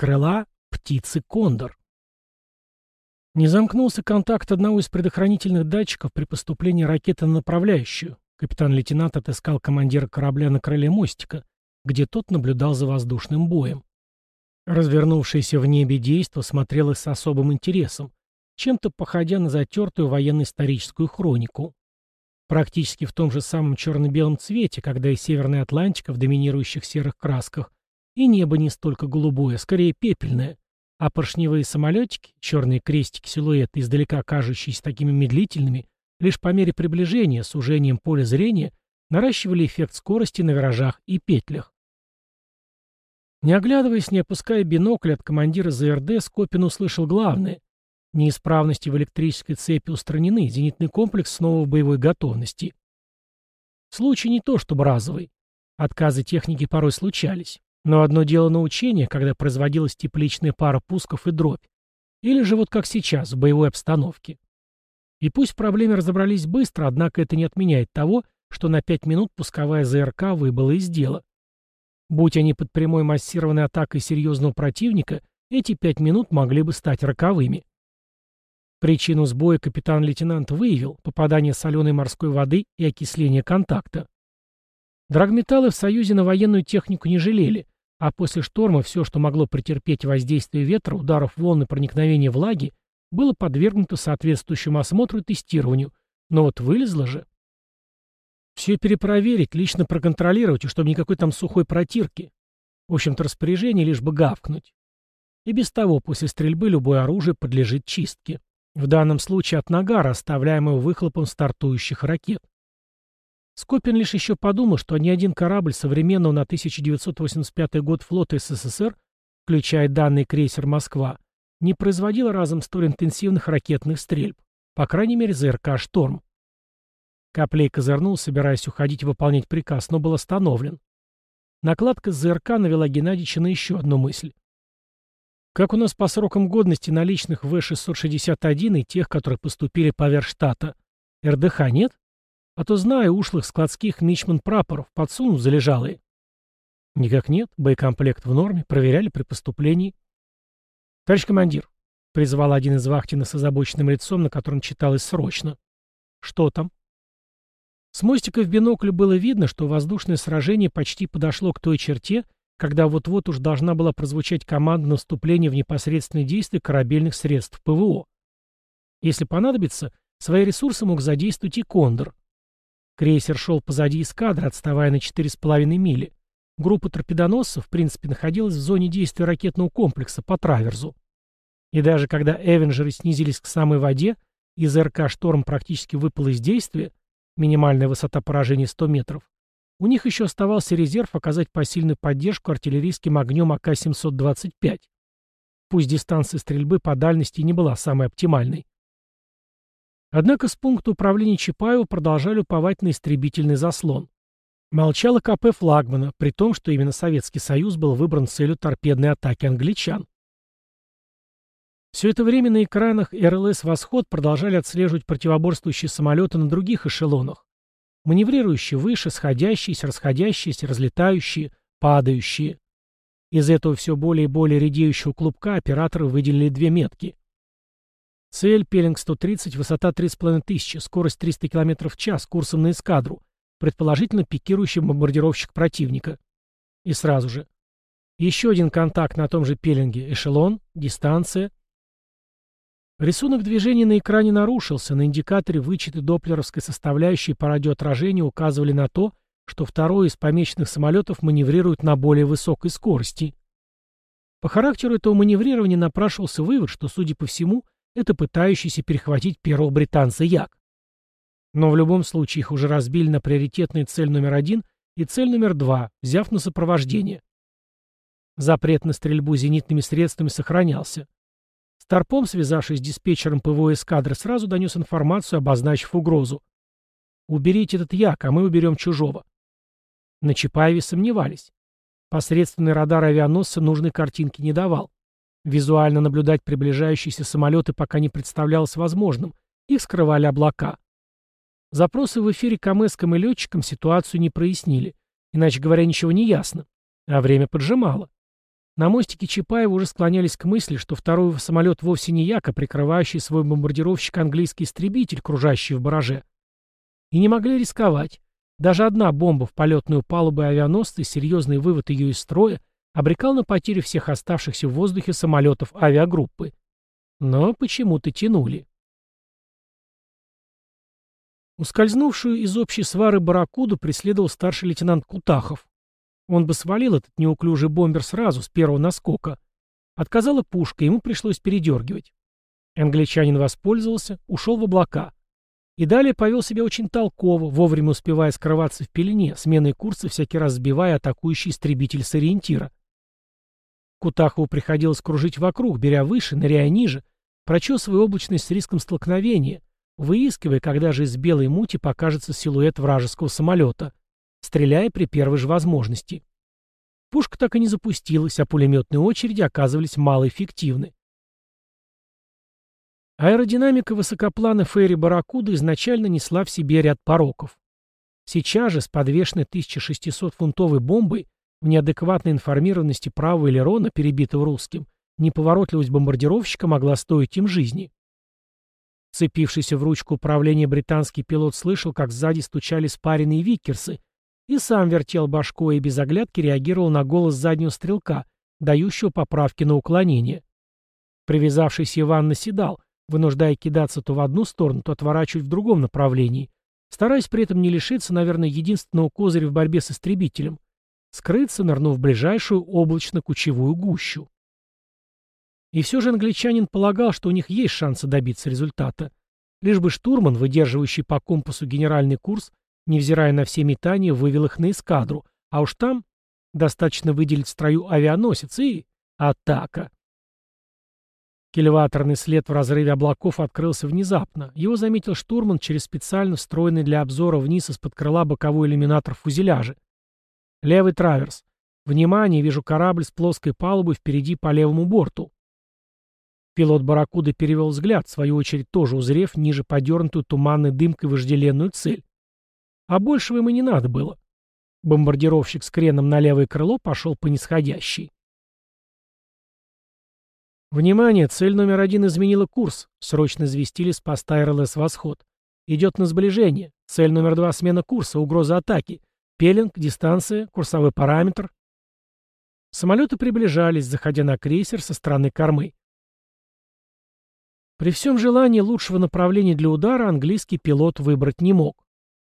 крыла птицы Кондор. Не замкнулся контакт одного из предохранительных датчиков при поступлении ракеты на направляющую. Капитан-лейтенант отыскал командира корабля на крыле мостика, где тот наблюдал за воздушным боем. Развернувшееся в небе действо смотрелось с особым интересом, чем-то походя на затертую военно-историческую хронику. Практически в том же самом черно-белом цвете, когда и Северная Атлантика в доминирующих серых красках, и небо не столько голубое, скорее пепельное, а поршневые самолетики, черные крестики-силуэты, издалека кажущиеся такими медлительными, лишь по мере приближения, сужением поля зрения, наращивали эффект скорости на виражах и петлях. Не оглядываясь, не опуская бинокль от командира ЗРД, Скопин услышал главное. Неисправности в электрической цепи устранены, зенитный комплекс снова в боевой готовности. Случай не то чтобы разовый. Отказы техники порой случались. Но одно дело на учениях, когда производилась тепличная пара пусков и дробь. Или же вот как сейчас, в боевой обстановке. И пусть в проблеме разобрались быстро, однако это не отменяет того, что на пять минут пусковая ЗРК выбыла из дела. Будь они под прямой массированной атакой серьезного противника, эти пять минут могли бы стать роковыми. Причину сбоя капитан-лейтенант выявил – попадание соленой морской воды и окисление контакта. Драгметаллы в Союзе на военную технику не жалели, а после шторма все, что могло претерпеть воздействие ветра, ударов волны проникновения влаги, было подвергнуто соответствующему осмотру и тестированию. Но вот вылезло же. Все перепроверить, лично проконтролировать, и чтобы никакой там сухой протирки. В общем-то, распоряжение лишь бы гавкнуть. И без того, после стрельбы любое оружие подлежит чистке. В данном случае от нагара, оставляемого выхлопом стартующих ракет. Скопин лишь еще подумал, что ни один корабль современного на 1985 год флота СССР, включая данный крейсер «Москва», не производил разом столь интенсивных ракетных стрельб, по крайней мере ЗРК «Шторм». Коплей козырнул, собираясь уходить выполнять приказ, но был остановлен. Накладка с ЗРК навела Геннадьевича на еще одну мысль. Как у нас по срокам годности наличных В-661 и тех, которые поступили поверх штата? РДХ нет? А то знаю ушлых складских мичман-прапоров, подсунут залежалые. Никак нет, боекомплект в норме, проверяли при поступлении. Товарищ командир, призвал один из вахтина с озабоченным лицом, на котором читалось срочно. Что там? С мостика в бинокль было видно, что воздушное сражение почти подошло к той черте, когда вот-вот уж должна была прозвучать команда на вступление в непосредственные действия корабельных средств ПВО. Если понадобится, свои ресурсы мог задействовать и Кондор. Крейсер шел позади эскадры, отставая на 4,5 мили. Группа торпедоносцев, в принципе, находилась в зоне действия ракетного комплекса по траверзу. И даже когда «Эвенджеры» снизились к самой воде, из РК «Шторм» практически выпал из действия, минимальная высота поражения 100 метров, у них еще оставался резерв оказать посильную поддержку артиллерийским огнем АК-725. Пусть дистанция стрельбы по дальности не была самой оптимальной. Однако с пункта управления Чапаева продолжали уповать на истребительный заслон. Молчало КП флагмана, при том, что именно Советский Союз был выбран целью торпедной атаки англичан. Все это время на экранах РЛС «Восход» продолжали отслеживать противоборствующие самолеты на других эшелонах. Маневрирующие выше, сходящиеся, расходящиеся, разлетающие, падающие. Из этого все более и более редеющего клубка операторы выделили две метки. Цель Пелинг-130, высота 3,5 тысячи, скорость 300 км в час, курсом на эскадру, предположительно пикирующий бомбардировщик противника. И сразу же. Еще один контакт на том же пеленге. Эшелон, дистанция. Рисунок движения на экране нарушился. На индикаторе вычеты доплеровской составляющей по радиоотражению указывали на то, что второй из помеченных самолетов маневрирует на более высокой скорости. По характеру этого маневрирования напрашивался вывод, что, судя по всему, это пытающийся перехватить первого британца Як. Но в любом случае их уже разбили на приоритетные цель номер один и цель номер два, взяв на сопровождение. Запрет на стрельбу зенитными средствами сохранялся. Старпом, связавшись с диспетчером ПВО эскадры, сразу донес информацию, обозначив угрозу. «Уберите этот Як, а мы уберем чужого». На Чапаеве сомневались. Посредственный радар авианосца нужной картинки не давал. Визуально наблюдать приближающиеся самолеты пока не представлялось возможным. Их скрывали облака. Запросы в эфире к и летчикам ситуацию не прояснили. Иначе говоря, ничего не ясно. А время поджимало. На мостике Чапаева уже склонялись к мысли, что второй самолет вовсе не яко прикрывающий свой бомбардировщик английский истребитель, кружащий в бараже. И не могли рисковать. Даже одна бомба в полетную палубу авианосца и серьезный вывод ее из строя обрекал на потерю всех оставшихся в воздухе самолетов авиагруппы. Но почему-то тянули. Ускользнувшую из общей свары барракуду преследовал старший лейтенант Кутахов. Он бы свалил этот неуклюжий бомбер сразу, с первого наскока. Отказала пушка, ему пришлось передергивать. Англичанин воспользовался, ушел в облака. И далее повел себя очень толково, вовремя успевая скрываться в пелене, сменой курса всякий раз сбивая атакующий истребитель с ориентира. Кутахову приходилось кружить вокруг, беря выше, ныряя ниже, прочесывая облачность с риском столкновения, выискивая, когда же из белой мути покажется силуэт вражеского самолета, стреляя при первой же возможности. Пушка так и не запустилась, а пулеметные очереди оказывались малоэффективны. Аэродинамика высокоплана Ферри Барракуда изначально несла в себе ряд пороков. Сейчас же с подвешенной 1600-фунтовой бомбой в неадекватной информированности правого элерона, перебитого русским, неповоротливость бомбардировщика могла стоить им жизни. Цепившийся в ручку управления британский пилот слышал, как сзади стучали спаренные виккерсы, и сам вертел башкой и без оглядки реагировал на голос заднего стрелка, дающего поправки на уклонение. Привязавшийся Иван наседал, вынуждая кидаться то в одну сторону, то отворачивать в другом направлении, стараясь при этом не лишиться, наверное, единственного козыря в борьбе с истребителем — скрыться, нырнув в ближайшую облачно-кучевую гущу. И все же англичанин полагал, что у них есть шансы добиться результата. Лишь бы штурман, выдерживающий по компасу генеральный курс, невзирая на все метания, вывел их на эскадру, а уж там достаточно выделить в строю авианосец и... атака. Кильваторный след в разрыве облаков открылся внезапно. Его заметил штурман через специально встроенный для обзора вниз из-под крыла боковой иллюминатор фузеляжа. Левый траверс. Внимание, вижу корабль с плоской палубой впереди по левому борту. Пилот «Барракуды» перевел взгляд, в свою очередь тоже узрев ниже подернутую туманной дымкой вожделенную цель. А большего ему не надо было. Бомбардировщик с креном на левое крыло пошел по нисходящей. «Внимание! Цель номер один изменила курс», — срочно известили с поста РЛС «Восход». «Идет на сближение. Цель номер два — смена курса, угроза атаки. Пелинг, дистанция, курсовой параметр». Самолеты приближались, заходя на крейсер со стороны кормы. При всем желании лучшего направления для удара английский пилот выбрать не мог.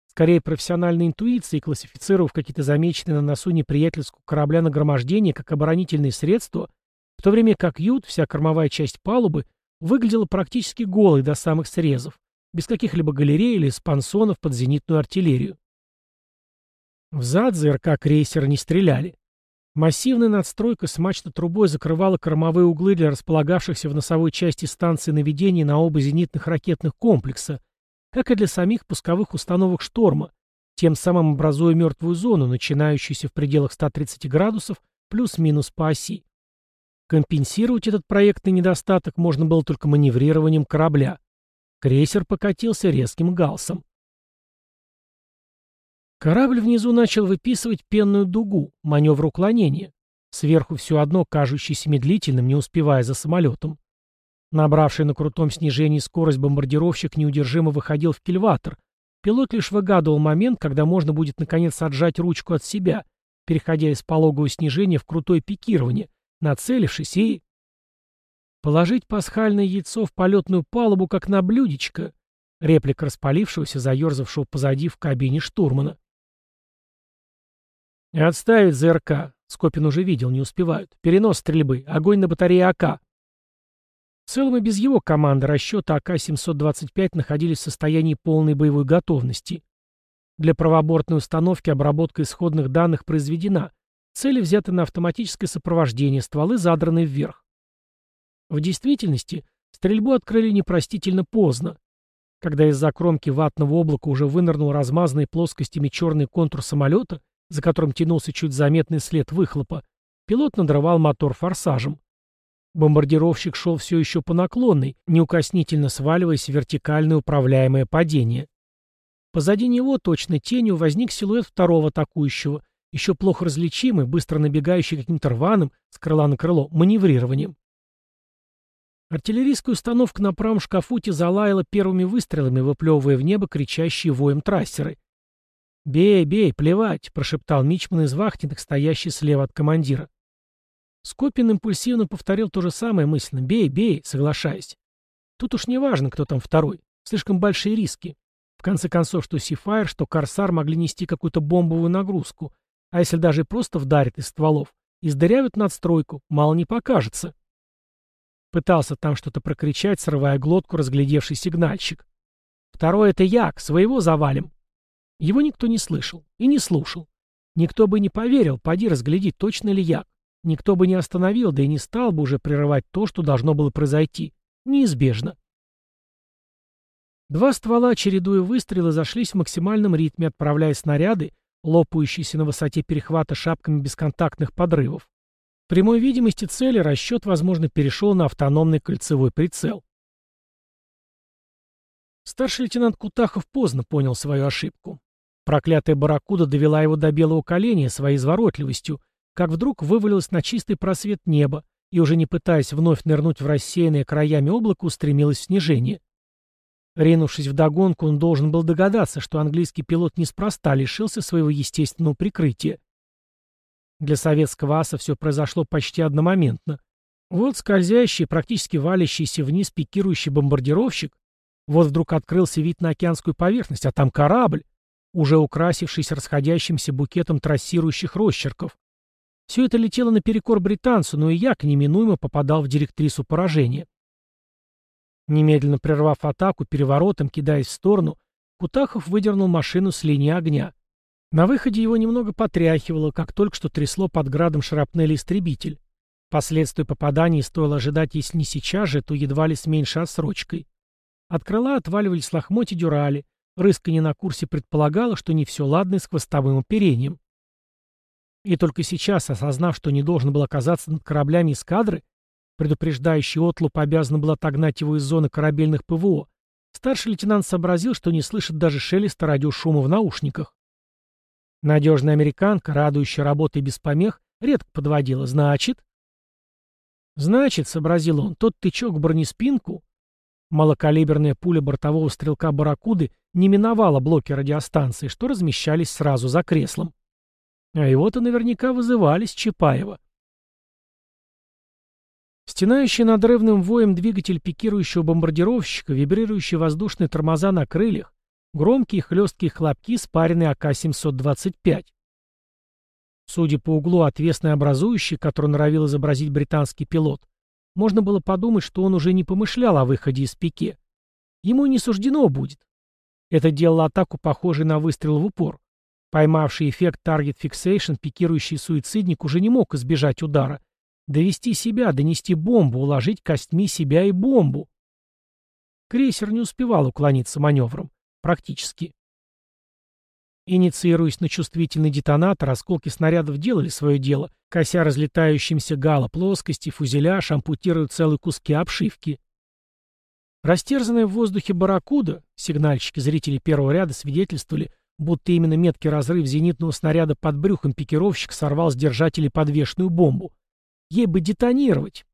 Скорее профессиональной интуицией, классифицировав какие-то замеченные на носу неприятельского корабля нагромождения как оборонительные средства, в то время как ют, вся кормовая часть палубы, выглядела практически голой до самых срезов, без каких-либо галерей или спансонов под зенитную артиллерию. В зад ЗРК крейсера не стреляли. Массивная надстройка с мачто-трубой закрывала кормовые углы для располагавшихся в носовой части станции наведения на оба зенитных ракетных комплекса, как и для самих пусковых установок «Шторма», тем самым образуя мертвую зону, начинающуюся в пределах 130 градусов плюс-минус по оси. Компенсировать этот проектный недостаток можно было только маневрированием корабля. Крейсер покатился резким галсом. Корабль внизу начал выписывать пенную дугу, маневр уклонения. Сверху все одно кажущийся медлительным, не успевая за самолетом. Набравший на крутом снижении скорость бомбардировщик неудержимо выходил в кильватор. Пилот лишь выгадывал момент, когда можно будет наконец отжать ручку от себя, переходя из пологого снижения в крутое пикирование, нацелившись и... Положить пасхальное яйцо в полетную палубу, как на блюдечко. Реплика распалившегося, заерзавшего позади в кабине штурмана. «Отставить ЗРК!» Скопин уже видел, не успевают. «Перенос стрельбы. Огонь на батарее АК!» В целом и без его команды расчета АК-725 находились в состоянии полной боевой готовности. Для правобортной установки обработка исходных данных произведена. Цели взяты на автоматическое сопровождение, стволы задраны вверх. В действительности, стрельбу открыли непростительно поздно. Когда из-за кромки ватного облака уже вынырнул размазанный плоскостями черный контур самолета, за которым тянулся чуть заметный след выхлопа, пилот надрывал мотор форсажем. Бомбардировщик шел все еще по наклонной, неукоснительно сваливаясь в вертикальное управляемое падение. Позади него, точно тенью, возник силуэт второго атакующего, еще плохо различимый, быстро набегающий каким-то рваным, с крыла на крыло, маневрированием. Артиллерийская установка на правом шкафуте залаяла первыми выстрелами, выплевывая в небо кричащие воем трассеры. «Бей, бей, плевать!» — прошептал Мичман из вахтенных, стоящий слева от командира. Скопин импульсивно повторил то же самое мысленно. «Бей, бей!» — соглашаясь. Тут уж не важно, кто там второй. Слишком большие риски. В конце концов, что Сифайр, что Корсар могли нести какую-то бомбовую нагрузку. А если даже просто вдарят из стволов, издырявят надстройку, мало не покажется. Пытался там что-то прокричать, срывая глотку разглядевший сигнальщик. Второй — это Як, своего завалим. Его никто не слышал и не слушал. Никто бы не поверил, поди разгляди, точно ли Як. Никто бы не остановил, да и не стал бы уже прерывать то, что должно было произойти. Неизбежно. Два ствола, чередуя выстрелы, зашлись в максимальном ритме, отправляя снаряды, лопающиеся на высоте перехвата шапками бесконтактных подрывов. В прямой видимости цели расчет, возможно, перешел на автономный кольцевой прицел. Старший лейтенант Кутахов поздно понял свою ошибку. Проклятая барракуда довела его до белого коленя своей изворотливостью, как вдруг вывалилась на чистый просвет неба и, уже не пытаясь вновь нырнуть в рассеянное краями облако, устремилась в снижение. Ринувшись вдогонку, он должен был догадаться, что английский пилот неспроста лишился своего естественного прикрытия. Для советского аса все произошло почти одномоментно. Вот скользящий, практически валящийся вниз пикирующий бомбардировщик, вот вдруг открылся вид на океанскую поверхность, а там корабль, уже украсившийся расходящимся букетом трассирующих росчерков. Все это летело наперекор британцу, но и Як неминуемо попадал в директрису поражения. Немедленно прервав атаку, переворотом, кидаясь в сторону, Кутахов выдернул машину с линии огня. На выходе его немного потряхивало, как только что трясло под градом шрапнели истребитель. Последствия попаданий стоило ожидать, если не сейчас же, то едва ли с меньшей отсрочкой. От крыла отваливались лохмотья дюрали, рысканье на курсе предполагало, что не все ладно с хвостовым оперением. И только сейчас, осознав, что не должен был оказаться над кораблями эскадры, предупреждающий отлуп обязан был отогнать его из зоны корабельных ПВО, старший лейтенант сообразил, что не слышит даже шелеста радиошума в наушниках. Надежная американка, радующая работой без помех, редко подводила. Значит? Значит, сообразил он, тот тычок в бронеспинку, малокалиберная пуля бортового стрелка «Барракуды» не миновала блоки радиостанции, что размещались сразу за креслом. А его-то наверняка вызывали с Чапаева. Стенающий надрывным воем двигатель пикирующего бомбардировщика, вибрирующие воздушные тормоза на крыльях, громкие хлесткие хлопки, спаренные АК-725. Судя по углу отвесной образующей, который норовил изобразить британский пилот, можно было подумать, что он уже не помышлял о выходе из пике. Ему не суждено будет. Это делало атаку похожей на выстрел в упор. Поймавший эффект Target Fixation, пикирующий суицидник уже не мог избежать удара. Довести себя, донести бомбу, уложить костьми себя и бомбу. Крейсер не успевал уклониться маневром. Практически. Инициируясь на чувствительный детонатор, осколки снарядов делали свое дело, кося разлетающимся гало плоскости, фузеляж, ампутируя целые куски обшивки. Растерзанная в воздухе барракуда, сигнальщики зрителей первого ряда свидетельствовали, будто именно меткий разрыв зенитного снаряда под брюхом пикировщик сорвал с держателей подвешенную бомбу. Ей бы детонировать.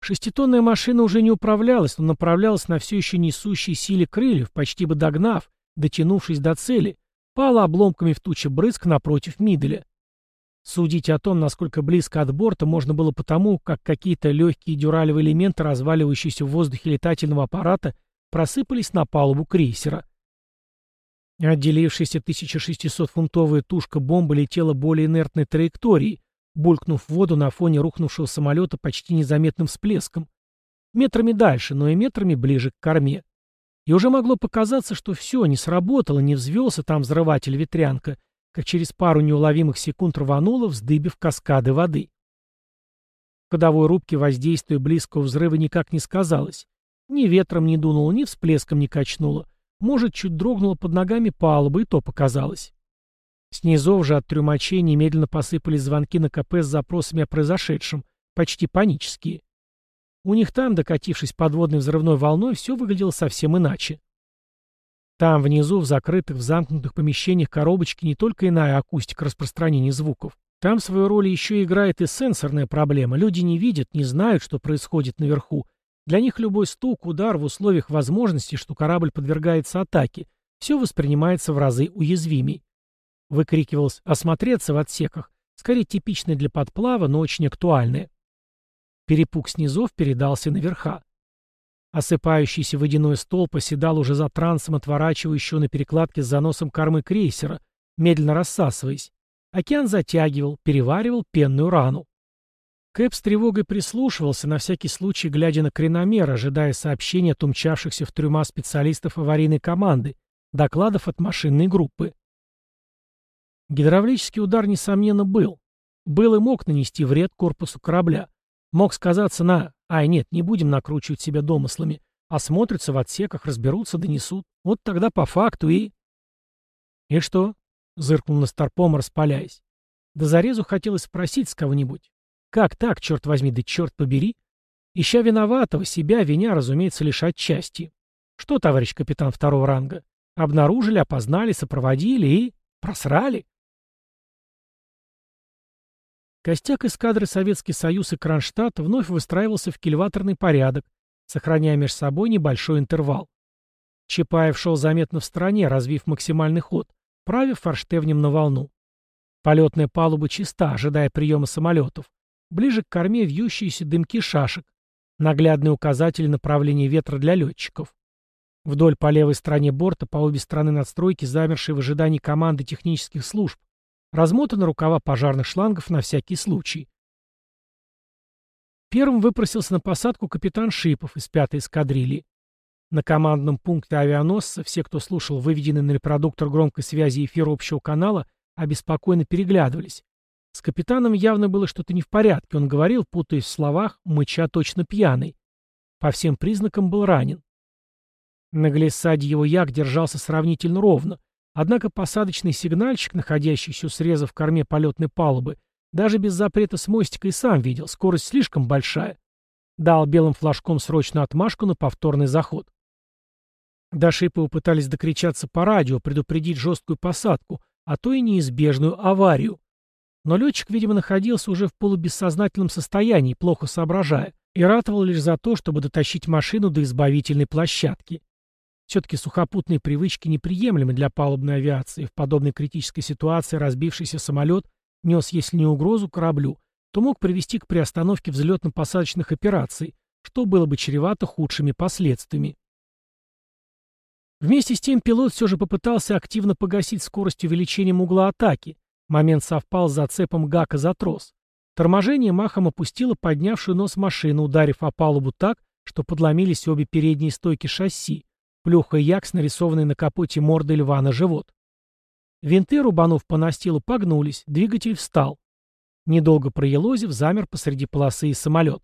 Шеститонная машина уже не управлялась, но направлялась на все еще несущей силе крыльев, почти бы догнав, дотянувшись до цели, пала обломками в туче брызг напротив Миделя. Судить о том, насколько близко от борта, можно было потому, как какие-то легкие дюралевые элементы, разваливающиеся в воздухе летательного аппарата, просыпались на палубу крейсера. Отделившаяся 1600-фунтовая тушка бомбы летела более инертной траекторией, булькнув в воду на фоне рухнувшего самолета почти незаметным всплеском. Метрами дальше, но и метрами ближе к корме. И уже могло показаться, что все, не сработало, не взвелся там взрыватель-ветрянка, как через пару неуловимых секунд рвануло, вздыбив каскады воды. В ходовой рубке воздействие близкого взрыва никак не сказалось. Ни ветром не дунуло, ни всплеском не качнуло. Может, чуть дрогнуло под ногами палуба, и то показалось. Снизов же от трюмачей немедленно посыпались звонки на КП с запросами о произошедшем, почти панические. У них там, докатившись подводной взрывной волной, все выглядело совсем иначе. Там, внизу, в закрытых, в замкнутых помещениях коробочки не только иная акустика распространения звуков. Там свою роль еще играет и сенсорная проблема. Люди не видят, не знают, что происходит наверху. Для них любой стук, удар в условиях возможности, что корабль подвергается атаке, все воспринимается в разы уязвимей. Выкрикивалось «осмотреться в отсеках», скорее типичное для подплава, но очень актуальное. Перепуг снизов передался наверха. Осыпающийся водяной столб оседал уже за трансом, отворачивающего на перекладке с заносом кормы крейсера, медленно рассасываясь. Океан затягивал, переваривал пенную рану. Кэп с тревогой прислушивался, на всякий случай глядя на креномер, ожидая сообщения от умчавшихся в трюма специалистов аварийной команды, докладов от машинной группы. Гидравлический удар, несомненно, был. Был и мог нанести вред корпусу корабля. Мог сказаться на «Ай, нет, не будем накручивать себя домыслами. Осмотрятся в отсеках, разберутся, донесут. Вот тогда по факту и...» «И что?» — зыркнул на старпом, распаляясь. Да зарезу хотелось спросить с кого-нибудь. «Как так, черт возьми, да черт побери?» Ища виноватого, себя виня, разумеется, лишь отчасти. Что, товарищ капитан второго ранга? Обнаружили, опознали, сопроводили и... просрали? Костяк эскадры Советский Союз и Кронштадт вновь выстраивался в кильваторный порядок, сохраняя между собой небольшой интервал. Чапаев шел заметно в стороне, развив максимальный ход, правив форштевнем на волну. Полетная палуба чиста, ожидая приема самолетов. Ближе к корме вьющиеся дымки шашек. Наглядный указатель направления ветра для летчиков. Вдоль по левой стороне борта, по обе стороны надстройки, замершие в ожидании команды технических служб, Размотаны рукава пожарных шлангов на всякий случай. Первым выпросился на посадку капитан Шипов из пятой эскадрильи. На командном пункте авианосца все, кто слушал выведенный на репродуктор громкой связи эфир общего канала, обеспокоенно переглядывались. С капитаном явно было что-то не в порядке. Он говорил, путаясь в словах, мыча точно пьяный. По всем признакам был ранен. На глиссаде его як держался сравнительно ровно, Однако посадочный сигнальщик, находящийся у среза в корме полетной палубы, даже без запрета с мостика и сам видел, скорость слишком большая. Дал белым флажком срочную отмашку на повторный заход. До Шипова пытались докричаться по радио, предупредить жесткую посадку, а то и неизбежную аварию. Но летчик, видимо, находился уже в полубессознательном состоянии, плохо соображая, и ратовал лишь за то, чтобы дотащить машину до избавительной площадки. Все-таки сухопутные привычки неприемлемы для палубной авиации. В подобной критической ситуации разбившийся самолет нес, если не угрозу кораблю, то мог привести к приостановке взлетно-посадочных операций, что было бы чревато худшими последствиями. Вместе с тем пилот все же попытался активно погасить скорость увеличением угла атаки. Момент совпал с зацепом гака за трос. Торможение махом опустило поднявшую нос машину, ударив о палубу так, что подломились обе передние стойки шасси, плюхая як с нарисованной на капоте мордой льва на живот. Винты, рубанув по настилу, погнулись, двигатель встал. Недолго проелозив, замер посреди полосы и самолет.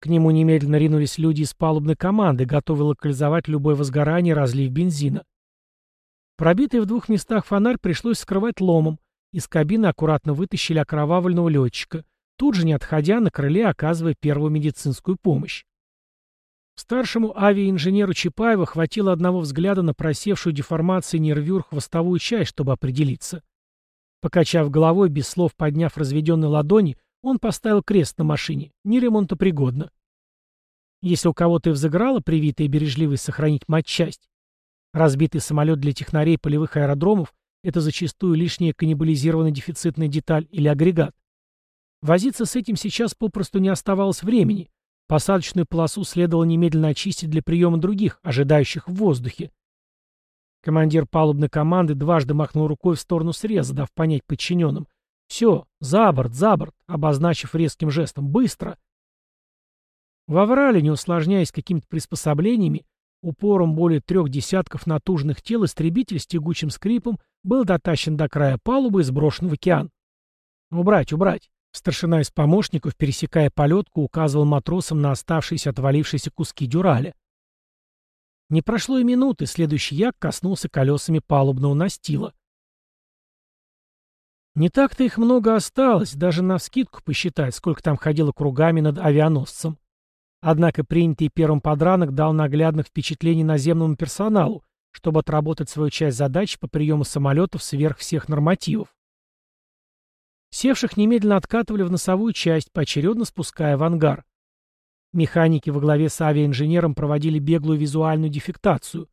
К нему немедленно ринулись люди из палубной команды, готовые локализовать любое возгорание разлив бензина. Пробитый в двух местах фонарь пришлось скрывать ломом. Из кабины аккуратно вытащили окровавленного летчика, тут же не отходя на крыле, оказывая первую медицинскую помощь. Старшему авиаинженеру Чапаева хватило одного взгляда на просевшую деформацией нервюр хвостовую часть, чтобы определиться. Покачав головой, без слов подняв разведенные ладони, он поставил крест на машине. Не ремонтопригодно. Если у кого-то и взыграла привитая бережливость сохранить матчасть, разбитый самолет для технарей полевых аэродромов — это зачастую лишняя каннибализированная дефицитная деталь или агрегат. Возиться с этим сейчас попросту не оставалось времени, Посадочную полосу следовало немедленно очистить для приема других, ожидающих в воздухе. Командир палубной команды дважды махнул рукой в сторону среза, дав понять подчиненным. «Все, за борт, за борт», обозначив резким жестом. «Быстро!» Во врале, не усложняясь какими-то приспособлениями, упором более трех десятков натужных тел истребитель с тягучим скрипом был дотащен до края палубы и сброшен в океан. «Убрать, убрать!» Старшина из помощников, пересекая полетку, указывал матросам на оставшиеся отвалившиеся куски дюраля. Не прошло и минуты, следующий як коснулся колесами палубного настила. Не так-то их много осталось, даже на вскидку посчитать, сколько там ходило кругами над авианосцем. Однако принятый первым подранок дал наглядных впечатлений наземному персоналу, чтобы отработать свою часть задач по приему самолетов сверх всех нормативов. Севших немедленно откатывали в носовую часть, поочередно спуская в ангар. Механики во главе с авиаинженером проводили беглую визуальную дефектацию.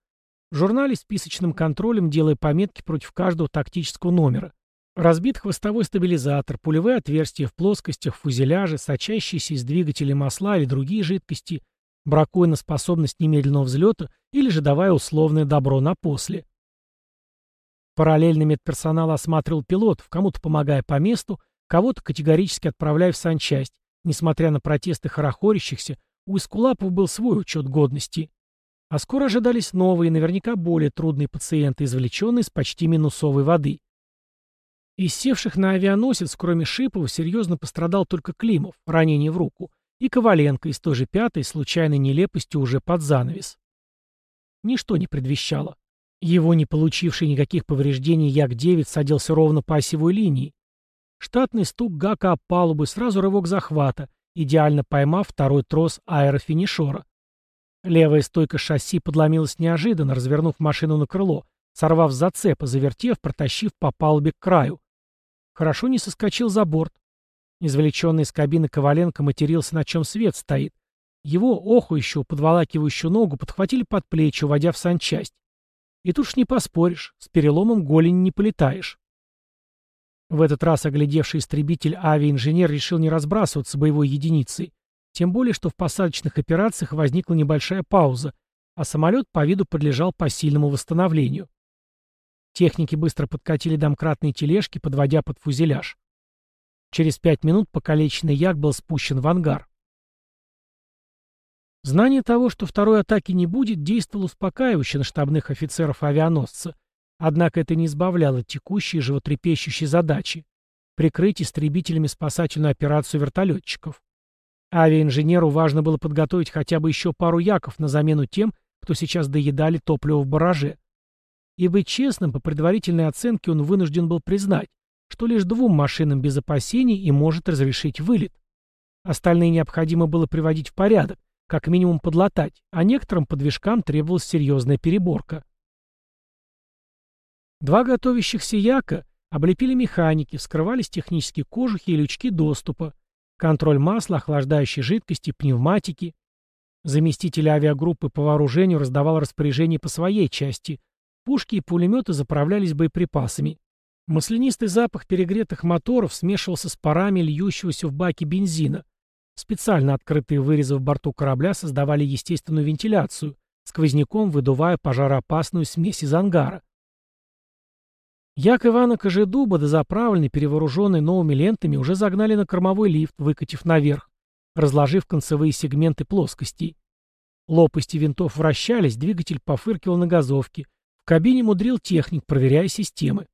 В журнале списочным контролем делая пометки против каждого тактического номера. Разбит хвостовой стабилизатор, пулевые отверстия в плоскостях, фузеляже, сочащиеся из двигателя масла или другие жидкости, бракуя на способность немедленного взлета или же давая условное добро на после. Параллельно медперсонал осматривал пилотов, кому-то помогая по месту, кого-то категорически отправляя в санчасть. Несмотря на протесты хорохорящихся, у Искулапов был свой учет годности. А скоро ожидались новые, наверняка более трудные пациенты, извлеченные с почти минусовой воды. Из севших на авианосец, кроме Шипова, серьезно пострадал только Климов, ранение в руку, и Коваленко из той же пятой, случайной нелепостью уже под занавес. Ничто не предвещало. Его, не получивший никаких повреждений, Як-9 садился ровно по осевой линии. Штатный стук гака об палубы, сразу рывок захвата, идеально поймав второй трос аэрофинишора. Левая стойка шасси подломилась неожиданно, развернув машину на крыло, сорвав зацеп и завертев, протащив по палубе к краю. Хорошо не соскочил за борт. Извлеченный из кабины Коваленко матерился, на чем свет стоит. Его, охующего, подволакивающую ногу, подхватили под плечи, уводя в санчасть. И тут ж не поспоришь, с переломом голени не полетаешь. В этот раз оглядевший истребитель авиаинженер решил не разбрасываться боевой единицей, тем более, что в посадочных операциях возникла небольшая пауза, а самолет по виду подлежал посильному восстановлению. Техники быстро подкатили домкратные тележки, подводя под фюзеляж. Через пять минут покалеченный як был спущен в ангар. Знание того, что второй атаки не будет, действовало успокаивающе на штабных офицеров авианосца, однако это не избавляло текущей животрепещущей задачи — прикрыть истребителями спасательную операцию вертолетчиков. Авиаинженеру важно было подготовить хотя бы еще пару яков на замену тем, кто сейчас доедали топливо в бараже. И быть честным, по предварительной оценке он вынужден был признать, что лишь двум машинам без опасений и может разрешить вылет. Остальные необходимо было приводить в порядок, как минимум подлатать, а некоторым подвижкам требовалась серьезная переборка. Два готовящихся яка облепили механики, вскрывались технические кожухи и лючки доступа, контроль масла, охлаждающей жидкости, пневматики. Заместитель авиагруппы по вооружению раздавал распоряжения по своей части. Пушки и пулеметы заправлялись боеприпасами. Маслянистый запах перегретых моторов смешивался с парами льющегося в баке бензина. Специально открытые вырезы в борту корабля создавали естественную вентиляцию, сквозняком выдувая пожароопасную смесь из ангара. Як Ивана Кожедуба, дозаправленный, перевооруженный новыми лентами, уже загнали на кормовой лифт, выкатив наверх, разложив концевые сегменты плоскостей. Лопасти винтов вращались, двигатель пофыркивал на газовке. В кабине мудрил техник, проверяя системы.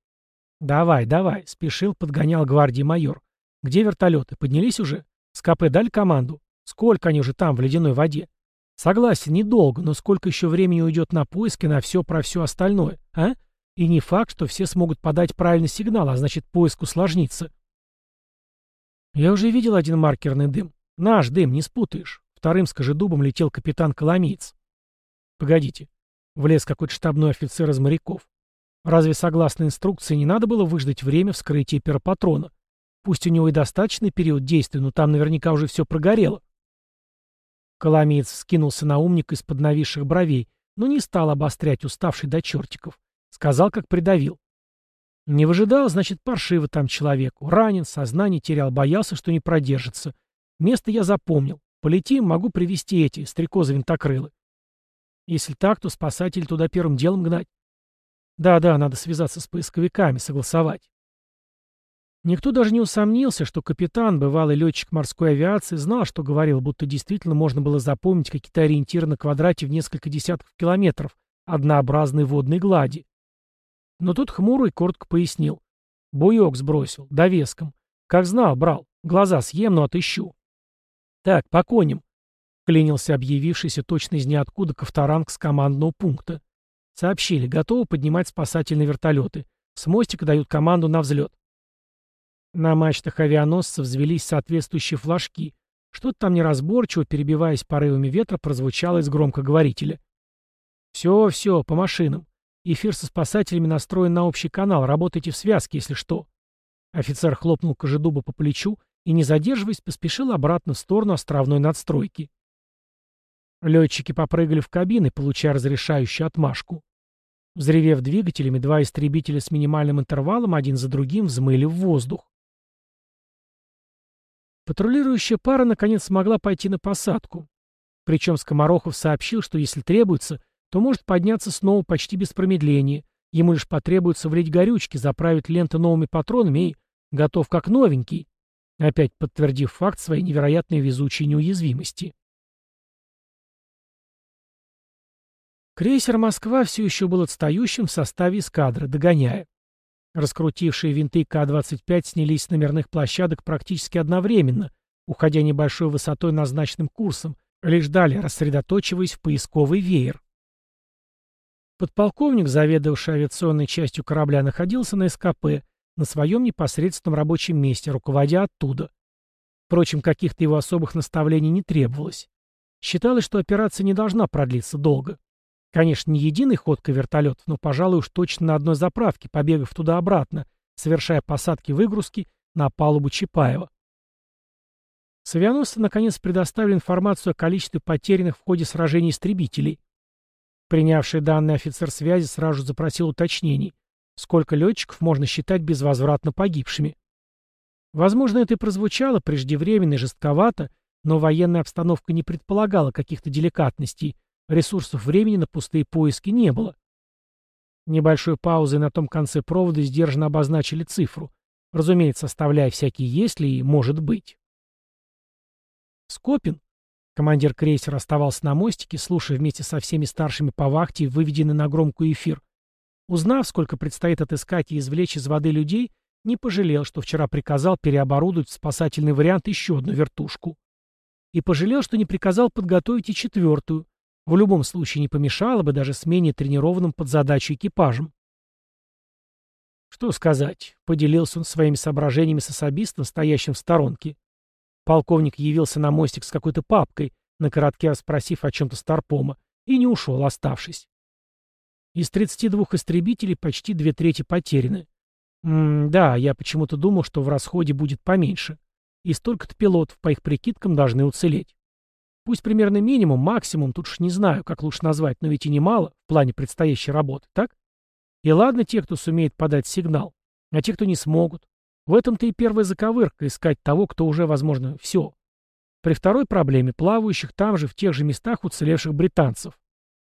«Давай, давай», — спешил, подгонял гвардии майор. «Где вертолеты? Поднялись уже?» С КП дали команду? Сколько они уже там, в ледяной воде? Согласен, недолго, но сколько еще времени уйдет на поиски, на все про все остальное, а? И не факт, что все смогут подать правильный сигнал, а значит поиск усложнится. Я уже видел один маркерный дым. Наш дым, не спутаешь. Вторым, скажи дубом, летел капитан Коломиец. Погодите. Влез какой-то штабной офицер из моряков. Разве согласно инструкции не надо было выждать время вскрытия перопатрона? Пусть у него и достаточный период действия, но там наверняка уже все прогорело. Коломеец вскинулся на умник из-под нависших бровей, но не стал обострять уставший до чертиков. Сказал, как придавил. Не выжидал, значит, паршиво там человеку. Ранен, сознание терял, боялся, что не продержится. Место я запомнил. Полетим, могу привести эти, стрекозы винтокрылы. Если так, то спасатель туда первым делом гнать. Да-да, надо связаться с поисковиками, согласовать. Никто даже не усомнился, что капитан, бывалый летчик морской авиации, знал, что говорил, будто действительно можно было запомнить какие-то ориентиры на квадрате в несколько десятков километров однообразной водной глади. Но тут хмурый коротко пояснил. Буек сбросил, довеском. Как знал, брал. Глаза съем, но отыщу. Так, по коням. Клянился объявившийся точно из ниоткуда Ковторанг с командного пункта. Сообщили, готовы поднимать спасательные вертолеты. С мостика дают команду на взлет. На мачтах авианосца взвелись соответствующие флажки. Что-то там неразборчиво, перебиваясь порывами ветра, прозвучало из громкоговорителя. «Все, все, по машинам. Эфир со спасателями настроен на общий канал, работайте в связке, если что». Офицер хлопнул Кожедуба по плечу и, не задерживаясь, поспешил обратно в сторону островной надстройки. Летчики попрыгали в кабины, получая разрешающую отмашку. Взревев двигателями, два истребителя с минимальным интервалом один за другим взмыли в воздух. Патрулирующая пара наконец смогла пойти на посадку. Причем Скоморохов сообщил, что если требуется, то может подняться снова почти без промедления. Ему лишь потребуется влить горючки, заправить ленты новыми патронами и готов как новенький, опять подтвердив факт своей невероятной везучей неуязвимости. Крейсер «Москва» все еще был отстающим в составе эскадры, догоняя. Раскрутившие винты К-25 снялись с номерных площадок практически одновременно, уходя небольшой высотой назначенным курсом, лишь далее рассредоточиваясь в поисковый веер. Подполковник, заведовавший авиационной частью корабля, находился на СКП, на своем непосредственном рабочем месте, руководя оттуда. Впрочем, каких-то его особых наставлений не требовалось. Считалось, что операция не должна продлиться долго. Конечно, не единой ходкой вертолетов, но, пожалуй, уж точно на одной заправке, побегав туда-обратно, совершая посадки-выгрузки на палубу Чапаева. С авианосца, наконец, предоставили информацию о количестве потерянных в ходе сражений истребителей. Принявший данные офицер связи сразу запросил уточнений, сколько летчиков можно считать безвозвратно погибшими. Возможно, это и прозвучало преждевременно и жестковато, но военная обстановка не предполагала каких-то деликатностей, Ресурсов времени на пустые поиски не было. Небольшой паузой на том конце провода сдержанно обозначили цифру, разумеется, оставляя всякие «если» и «может быть». Скопин, командир крейсера, оставался на мостике, слушая вместе со всеми старшими по вахте выведенный на громкую эфир. Узнав, сколько предстоит отыскать и извлечь из воды людей, не пожалел, что вчера приказал переоборудовать в спасательный вариант еще одну вертушку. И пожалел, что не приказал подготовить и четвертую, в любом случае не помешало бы даже смене тренированным под задачу экипажем. Что сказать, поделился он своими соображениями с особистом, стоящим в сторонке. Полковник явился на мостик с какой-то папкой, на коротке спросив о чем-то Старпома, и не ушел, оставшись. Из 32 истребителей почти две трети потеряны. М да, я почему-то думал, что в расходе будет поменьше. И столько-то пилотов, по их прикидкам, должны уцелеть. Пусть примерно минимум, максимум, тут уж не знаю, как лучше назвать, но ведь и немало в плане предстоящей работы, так? И ладно те, кто сумеет подать сигнал, а те, кто не смогут. В этом-то и первая заковырка — искать того, кто уже, возможно, все. При второй проблеме плавающих там же, в тех же местах уцелевших британцев.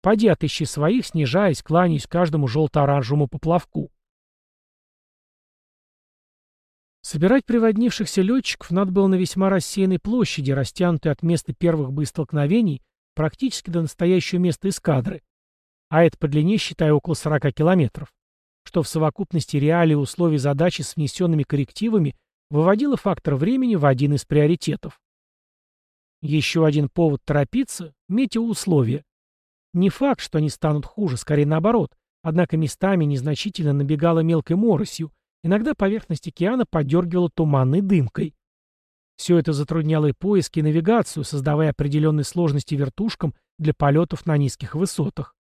Поди отыщи своих, снижаясь, кланяясь каждому желто-оранжевому поплавку. Собирать приводнившихся летчиков надо было на весьма рассеянной площади, растянутой от места первых боестолкновений практически до настоящего места эскадры, а это по длине, считая, около 40 километров, что в совокупности реалий условий задачи с внесенными коррективами выводило фактор времени в один из приоритетов. Еще один повод торопиться – метеоусловия. Не факт, что они станут хуже, скорее наоборот, однако местами незначительно набегала мелкой моросью – Иногда поверхность океана подергивала туманной дымкой. Все это затрудняло и поиски, и навигацию, создавая определенные сложности вертушкам для полетов на низких высотах.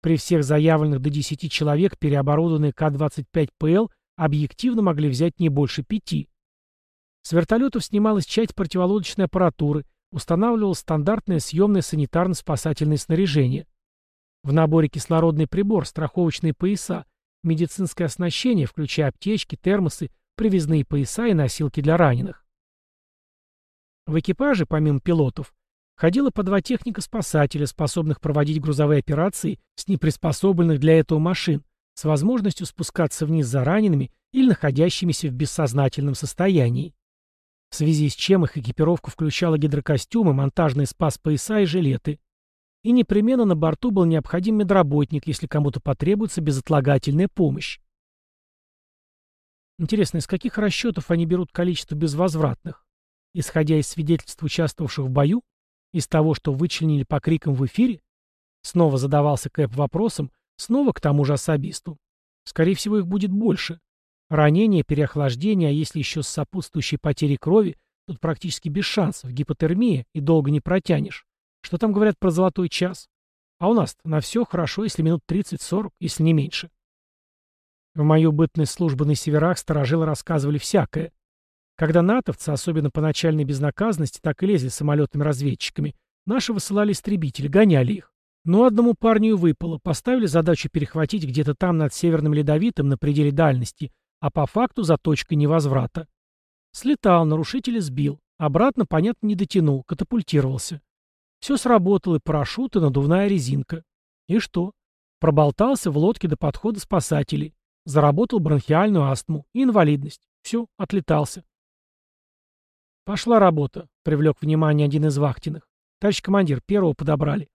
При всех заявленных до 10 человек переоборудованные К-25ПЛ объективно могли взять не больше пяти. С вертолетов снималась часть противолодочной аппаратуры, устанавливалось стандартное съемное санитарно-спасательное снаряжение. В наборе кислородный прибор, страховочные пояса, медицинское оснащение, включая аптечки, термосы, привязные пояса и носилки для раненых. В экипаже, помимо пилотов, ходило по два техника-спасателя, способных проводить грузовые операции с неприспособленных для этого машин, с возможностью спускаться вниз за ранеными или находящимися в бессознательном состоянии. В связи с чем их экипировку включала гидрокостюмы, монтажные спас-пояса и жилеты и непременно на борту был необходим медработник, если кому-то потребуется безотлагательная помощь. Интересно, из каких расчетов они берут количество безвозвратных? Исходя из свидетельств участвовавших в бою? Из того, что вычленили по крикам в эфире? Снова задавался Кэп вопросом, снова к тому же особисту. Скорее всего, их будет больше. Ранение, переохлаждение, а если еще с сопутствующей потерей крови, тут практически без шансов, гипотермия, и долго не протянешь. Что там говорят про золотой час? А у нас на все хорошо, если минут 30-40, если не меньше. В мою бытность службы на северах сторожилы рассказывали всякое. Когда натовцы, особенно по начальной безнаказанности, так и лезли самолетами-разведчиками, наши высылали истребители, гоняли их. Но одному парню выпало, поставили задачу перехватить где-то там над Северным Ледовитым на пределе дальности, а по факту за точкой невозврата. Слетал, нарушителя сбил, обратно, понятно, не дотянул, катапультировался. Все сработало, и парашют, и надувная резинка. И что? Проболтался в лодке до подхода спасателей. Заработал бронхиальную астму и инвалидность. Все, отлетался. «Пошла работа», — привлек внимание один из вахтенных. «Товарищ командир, первого подобрали».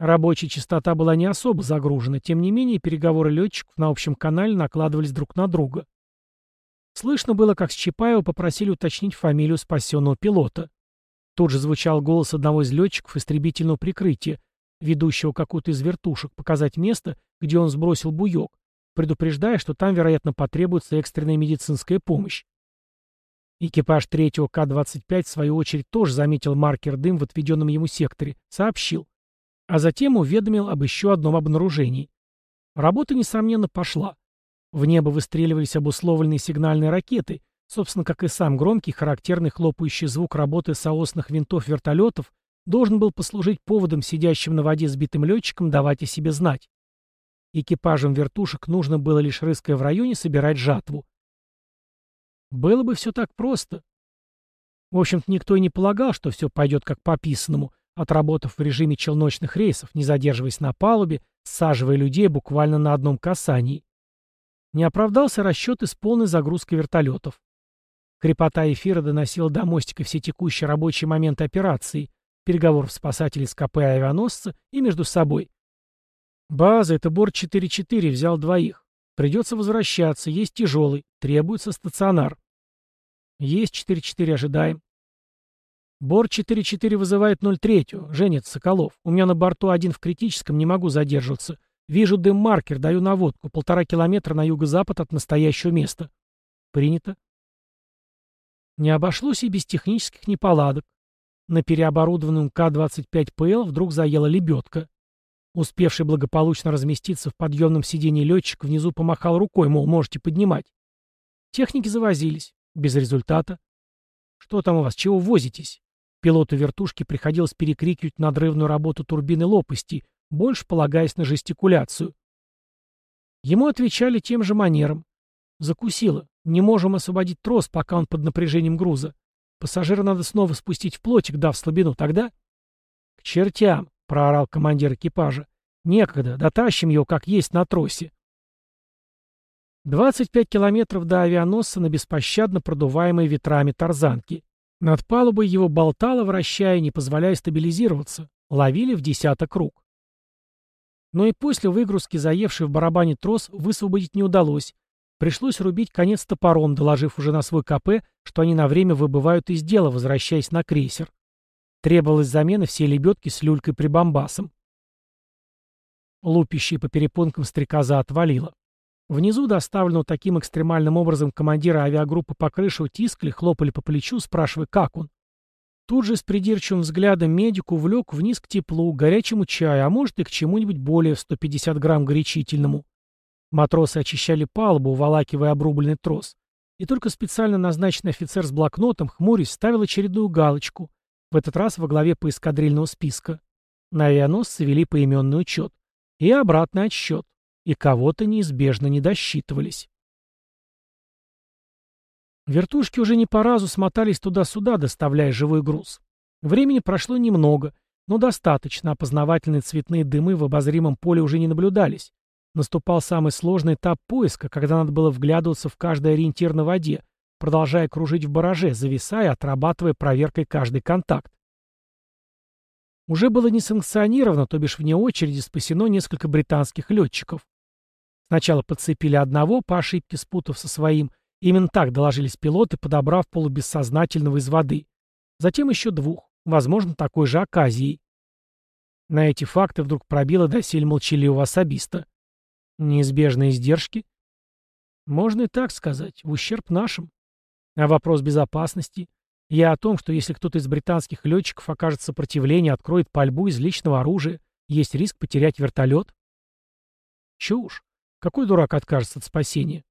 Рабочая частота была не особо загружена, тем не менее переговоры летчиков на общем канале накладывались друг на друга. Слышно было, как с Чапаева попросили уточнить фамилию спасенного пилота. Тут же звучал голос одного из летчиков истребительного прикрытия, ведущего какую-то из вертушек, показать место, где он сбросил буек, предупреждая, что там, вероятно, потребуется экстренная медицинская помощь. Экипаж третьего К-25, в свою очередь, тоже заметил маркер дым в отведенном ему секторе, сообщил. А затем уведомил об еще одном обнаружении. Работа, несомненно, пошла. В небо выстреливались обусловленные сигнальные ракеты, собственно, как и сам громкий, характерный хлопающий звук работы соосных винтов вертолетов должен был послужить поводом сидящим на воде сбитым летчикам давать о себе знать. Экипажам вертушек нужно было лишь рыская в районе собирать жатву. Было бы все так просто. В общем-то, никто и не полагал, что все пойдет как по писанному, отработав в режиме челночных рейсов, не задерживаясь на палубе, саживая людей буквально на одном касании. Не оправдался расчет из полной загрузкой вертолетов. Крепота эфира доносила до мостика все текущие рабочие моменты операции, переговоров спасателей с КП авианосца и между собой. «База, это борт 4-4, взял двоих. Придется возвращаться, есть тяжелый, требуется стационар». Есть 4-4, ожидаем. Борт 4-4 вызывает 03. Женец Соколов. У меня на борту один в критическом, не могу задерживаться. Вижу дым-маркер, даю наводку. Полтора километра на юго-запад от настоящего места. Принято. Не обошлось и без технических неполадок. На переоборудованном К-25ПЛ вдруг заела лебедка. Успевший благополучно разместиться в подъемном сиденье летчик внизу помахал рукой, мол, можете поднимать. Техники завозились. Без результата. Что там у вас, чего возитесь? Пилоту вертушки приходилось перекрикивать надрывную работу турбины лопасти, больше полагаясь на жестикуляцию. Ему отвечали тем же манером. Закусило. Не можем освободить трос, пока он под напряжением груза. Пассажира надо снова спустить в плотик, дав слабину. Тогда... — К чертям, — проорал командир экипажа. — Некогда, дотащим его как есть на тросе. 25 километров до авианосца на беспощадно продуваемой ветрами тарзанки. Над палубой его болтало, вращая, не позволяя стабилизироваться. Ловили в десяток круг. Но и после выгрузки заевший в барабане трос высвободить не удалось. Пришлось рубить конец топором, доложив уже на свой КП, что они на время выбывают из дела, возвращаясь на крейсер. Требовалась замена всей лебедки с люлькой-прибамбасом. Лупящий по перепонкам стрекоза отвалила. Внизу, доставленного таким экстремальным образом командира авиагруппы по крыше, тискали, хлопали по плечу, спрашивая, как он. Тут же с придирчивым взглядом медик увлек вниз к теплу, горячему чаю, а может и к чему-нибудь более 150 грамм горячительному. Матросы очищали палубу, уволакивая обрубленный трос. И только специально назначенный офицер с блокнотом, хмурясь, ставил очередную галочку, в этот раз во главе поэскадрильного списка. На авианосце вели поименный учет. И обратный отсчет и кого-то неизбежно не досчитывались. Вертушки уже не по разу смотались туда-сюда, доставляя живой груз. Времени прошло немного, но достаточно, опознавательные цветные дымы в обозримом поле уже не наблюдались. Наступал самый сложный этап поиска, когда надо было вглядываться в каждый ориентир на воде, продолжая кружить в бараже, зависая, отрабатывая проверкой каждый контакт. Уже было несанкционировано, то бишь вне очереди спасено несколько британских летчиков. Сначала подцепили одного, по ошибке спутав со своим. Именно так доложились пилоты, подобрав полубессознательного из воды. Затем еще двух, возможно, такой же оказией. На эти факты вдруг пробило доселе молчаливого особиста. Неизбежные издержки? Можно и так сказать, в ущерб нашим. А вопрос безопасности? Я о том, что если кто-то из британских летчиков окажет сопротивление, откроет пальбу из личного оружия, Есть риск потерять вертолет. Чушь. Какой дурак откажется от спасения?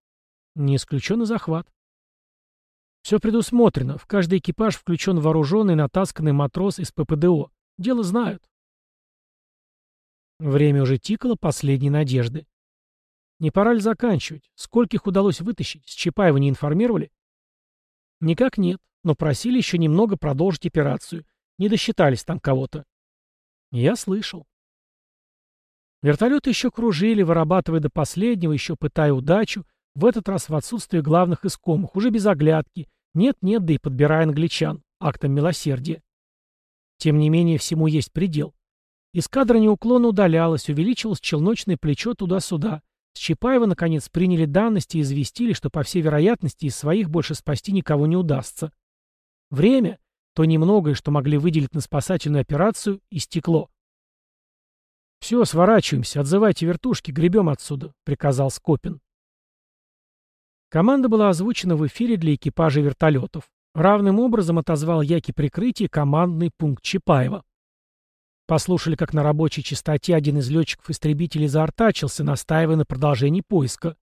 Не исключен и захват. Все предусмотрено. В каждый экипаж включен вооруженный натасканный матрос из ППДО. Дело знают. Время уже тикало последней надежды. Не пора ли заканчивать? Скольких удалось вытащить? С Чапаева не информировали? Никак нет, но просили еще немного продолжить операцию. Не досчитались там кого-то. Я слышал. Вертолеты еще кружили, вырабатывая до последнего, еще пытая удачу, в этот раз в отсутствие главных искомых, уже без оглядки. Нет-нет, да и подбирая англичан, актом милосердия. Тем не менее, всему есть предел. Эскадра неуклонно удалялась, увеличилось челночное плечо туда-сюда. С Чапаева, наконец, приняли данности и известили, что, по всей вероятности, из своих больше спасти никого не удастся. Время, то немногое, что могли выделить на спасательную операцию, истекло. «Все, сворачиваемся, отзывайте вертушки, гребем отсюда», — приказал Скопин. Команда была озвучена в эфире для экипажа вертолетов. Равным образом отозвал Яки прикрытие командный пункт Чапаева. Послушали, как на рабочей частоте один из летчиков-истребителей заортачился, настаивая на продолжении поиска.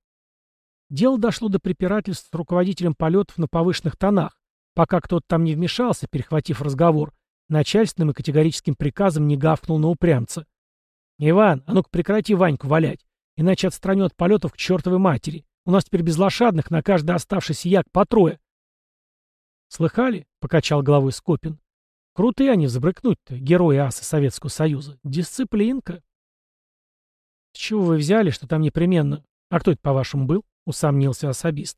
Дело дошло до препирательств с руководителем полетов на повышенных тонах, пока кто-то там не вмешался, перехватив разговор, начальственным и категорическим приказом не гавкнул на упрямца. «Иван, а ну-ка прекрати Ваньку валять, иначе отстраню от полетов к чертовой матери. У нас теперь без лошадных на каждый оставшийся як по трое». «Слыхали?» — покачал головой Скопин. «Крутые они взбрыкнуть-то, герои асы Советского Союза. Дисциплинка». «С чего вы взяли, что там непременно? А кто это, по-вашему, был?» — усомнился особист.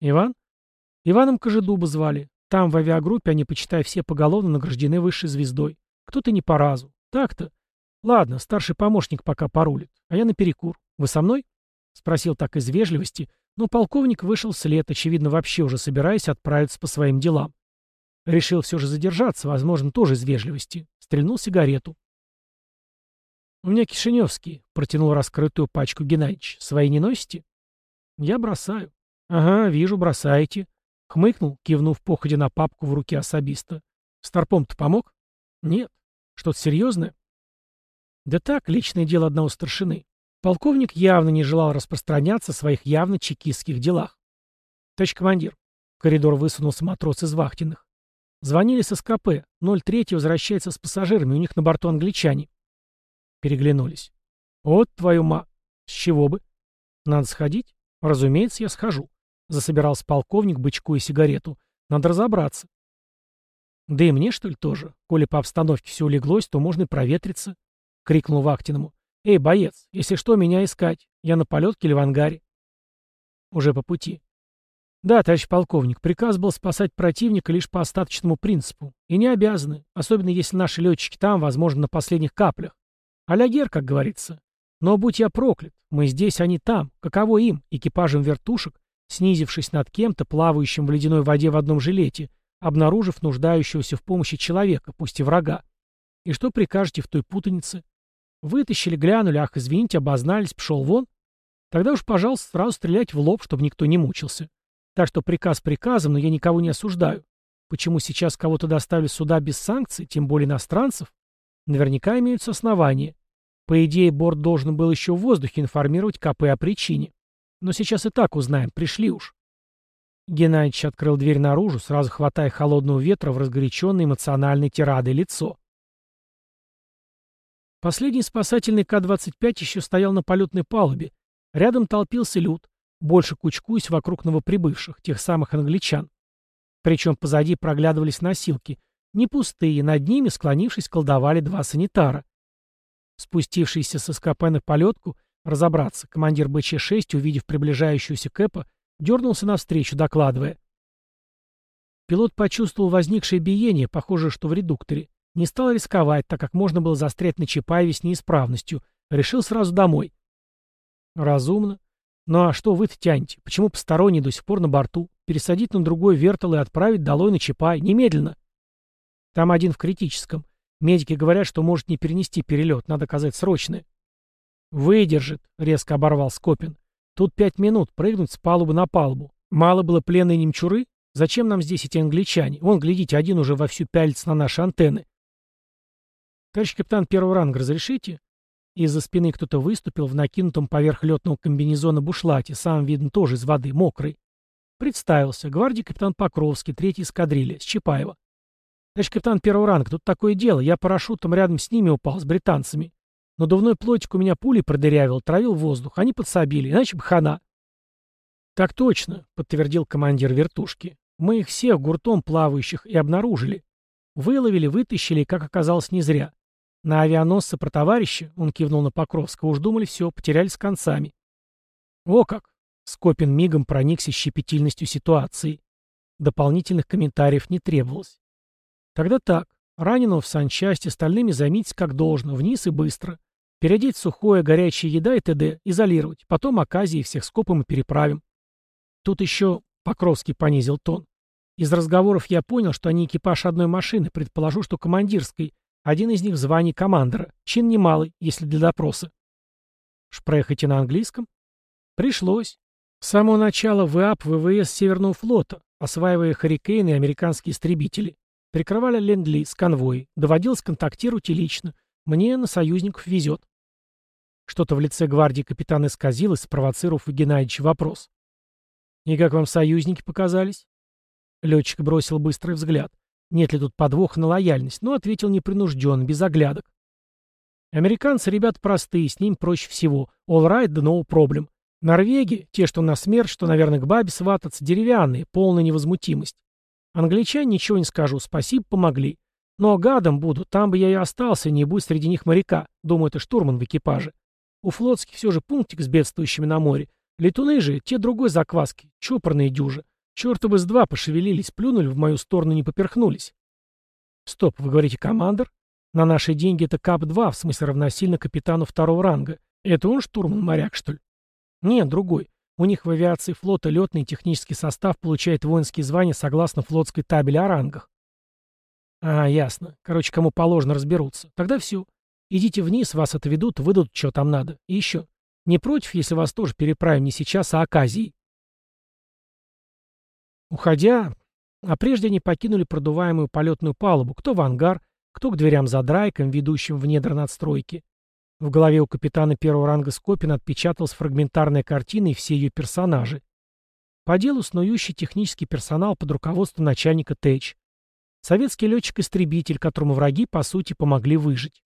«Иван?» Иваном Кожедуба звали. Там, в авиагруппе, они, почитай, все поголовно награждены высшей звездой. Кто-то не по разу. Так-то. Ладно, старший помощник пока порулит. А я наперекур. Вы со мной? Спросил так из вежливости, но полковник вышел вслед, очевидно, вообще уже собираясь отправиться по своим делам. Решил все же задержаться, возможно, тоже из вежливости. Стрельнул сигарету. «У меня кишиневский», — протянул раскрытую пачку Геннадьевич. «Свои не носите?» «Я бросаю». «Ага, вижу, бросаете. Хмыкнул, кивнув походе на папку в руке особиста. Старпом-то помог? Нет. Что-то серьезное? Да так, личное дело одного старшины. Полковник явно не желал распространяться о своих явно чекистских делах. Товарищ командир. Коридор высунулся матрос из вахтенных. Звонили с СКП. 03 возвращается с пассажирами, у них на борту англичане. Переглянулись. Вот твою ма... С чего бы? Надо сходить? Разумеется, я схожу. Засобирался полковник, бычкуя сигарету. Надо разобраться. Да и мне, что ли, тоже? Коли по обстановке все улеглось, то можно и проветриться. Крикнул Вахтиному. Эй, боец, если что, меня искать. Я на полетке или в ангаре? Уже по пути. Да, товарищ полковник, приказ был спасать противника лишь по остаточному принципу. И не обязаны, особенно если наши летчики там, возможно, на последних каплях. Алягер, как говорится. Но будь я проклят, мы здесь, они там. Каково им, экипажем вертушек, снизившись над кем-то, плавающим в ледяной воде в одном жилете, обнаружив нуждающегося в помощи человека, пусть и врага. И что прикажете в той путанице? Вытащили, глянули, ах, извините, обознались, пшел вон. Тогда уж, пожалуйста, сразу стрелять в лоб, чтобы никто не мучился. Так что приказ приказом, но я никого не осуждаю. Почему сейчас кого-то доставили сюда без санкций, тем более иностранцев? Наверняка имеются основания. По идее, борт должен был еще в воздухе информировать КП о причине. Но сейчас и так узнаем, пришли уж. Геннадьевич открыл дверь наружу, сразу хватая холодного ветра в разгоряченное эмоциональной тирадой лицо. Последний спасательный К-25 еще стоял на полетной палубе. Рядом толпился люд, больше кучкуясь вокруг новоприбывших, тех самых англичан. Причем позади проглядывались носилки. Не пустые, над ними, склонившись, колдовали два санитара. Спустившиеся со СКП на полетку, Разобраться. Командир БЧ-6, увидев приближающуюся Кэпа, дернулся навстречу, докладывая. Пилот почувствовал возникшее биение, похоже, что в редукторе. Не стал рисковать, так как можно было застрять на Чапаеве с неисправностью. Решил сразу домой. Разумно. Ну а что вы-то тянете? Почему посторонний до сих пор на борту? Пересадить на другой вертол и отправить долой на Чапай. Немедленно. Там один в критическом. Медики говорят, что может не перенести перелет. Надо казать срочное. «Выдержит», — резко оборвал Скопин. «Тут пять минут, прыгнуть с палубы на палубу. Мало было пленной немчуры? Зачем нам здесь эти англичане? Вон, глядите, один уже вовсю пялится на наши антенны». «Товарищ капитан первого ранга, разрешите?» Из-за спины кто-то выступил в накинутом поверх летного комбинезона бушлате, сам, видно, тоже из воды, мокрый. Представился. Гвардии капитан Покровский, третий эскадрилья, с Чапаева. Товарищ капитан первого ранга, тут такое дело. Я парашютом рядом с ними упал, с британцами. Надувной плотик у меня пулей продырявил, травил воздух. Они подсобили, иначе бы хана. Так точно, подтвердил командир вертушки. Мы их всех гуртом плавающих и обнаружили. Выловили, вытащили, как оказалось, не зря. На авианосце про товарища, он кивнул на Покровского, уж думали все, потеряли с концами. О как! Скопин мигом проникся щепетильностью ситуации. Дополнительных комментариев не требовалось. Тогда так. Раненого в санчасть, остальными займитесь как должно, вниз и быстро. Переодеть сухое, горячая еда и т.д. Изолировать. Потом оказии всех скопом и переправим. Тут еще Покровский понизил тон. Из разговоров я понял, что они экипаж одной машины, предположу, что командирской. Один из них в звании командора. Чин немалый, если для допроса. Шпрехайте на английском? Пришлось. С самого начала ВАП ВВС Северного флота, осваивая «Харрикейны» и американские истребители. Прикрывали ленд-лиз, конвой. Доводилось контактировать и лично. Мне на союзников везет. Что-то в лице гвардии капитана исказилось, спровоцировав у Геннадьевича вопрос. «И как вам союзники показались?» Летчик бросил быстрый взгляд. Нет ли тут подвоха на лояльность, но ответил непринужденно, без оглядок. Американцы ребят простые, с ним проще всего. All right, да no problem. Норвеги, те, что на смерть, что, наверное, к бабе свататься, деревянные, полная невозмутимость. Англичане ничего не скажу, спасибо, помогли. Но гадом буду, там бы я и остался, не будь среди них моряка. Думаю, это штурман в экипаже. У флотских все же пунктик с бедствующими на море. Летуны же, те другой закваски, чопорные дюжи. Чёрта бы с два пошевелились, плюнули, в мою сторону не поперхнулись. Стоп, вы говорите командор? На наши деньги это КАП-2, в смысле равносильно капитану второго ранга. Это он штурман-моряк, что ли? Нет, другой. У них в авиации флота летный технический состав получает воинские звания согласно флотской табели о рангах. А, ясно. Короче, кому положено, разберутся. Тогда все. Идите вниз, вас отведут, выдадут, что там надо. И еще. Не против, если вас тоже переправим не сейчас, а оказией. Уходя, а прежде они покинули продуваемую полетную палубу, кто в ангар, кто к дверям за драйком, ведущим в недр надстройки. В голове у капитана первого ранга Скопина отпечаталась фрагментарная картина и все ее персонажи. По делу снующий технический персонал под руководством начальника ТЭЧ. Советский летчик-истребитель, которому враги, по сути, помогли выжить.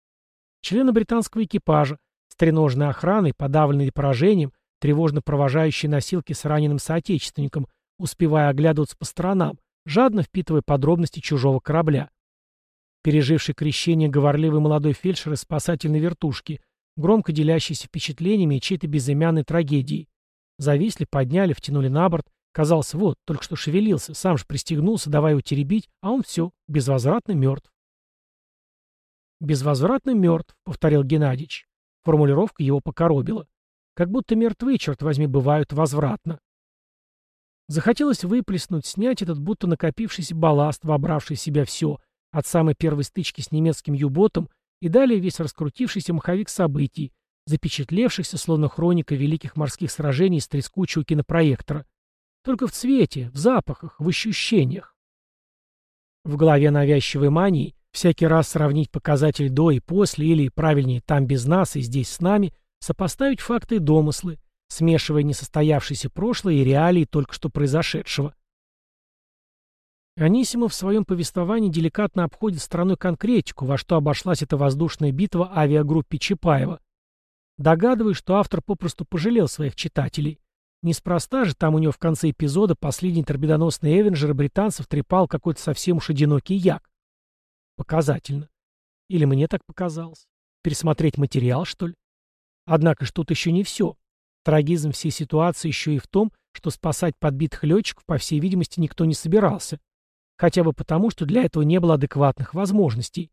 Члены британского экипажа, с треножной охраной, подавленные поражением, тревожно провожающие носилки с раненым соотечественником, успевая оглядываться по сторонам, жадно впитывая подробности чужого корабля переживший крещение говорливый молодой фельдшер из спасательной вертушки, громко делящийся впечатлениями и чьей-то безымянной трагедией. Зависли, подняли, втянули на борт. Казалось, вот, только что шевелился, сам же пристегнулся, давай его теребить, а он все, безвозвратно мертв. «Безвозвратно мертв», — повторил Геннадьевич. Формулировка его покоробила. Как будто мертвые, черт возьми, бывают возвратно. Захотелось выплеснуть, снять этот будто накопившийся балласт, вобравший в себя все, от самой первой стычки с немецким юботом и далее весь раскрутившийся маховик событий, запечатлевшихся словно хроника великих морских сражений с трескучего кинопроектора. Только в цвете, в запахах, в ощущениях. В голове навязчивой мании всякий раз сравнить показатель до и после, или, правильнее, там без нас и здесь с нами, сопоставить факты и домыслы, смешивая несостоявшееся прошлое и реалии только что произошедшего. Анисимов в своем повествовании деликатно обходит стороной конкретику, во что обошлась эта воздушная битва авиагруппе Чапаева. Догадываюсь, что автор попросту пожалел своих читателей. Неспроста же там у него в конце эпизода последний торпедоносный Эвенджер британцев трепал какой-то совсем уж одинокий як. Показательно. Или мне так показалось? Пересмотреть материал, что ли? Однако ж тут еще не все. Трагизм всей ситуации еще и в том, что спасать подбитых летчиков, по всей видимости, никто не собирался. Хотя бы потому, что для этого не было адекватных возможностей.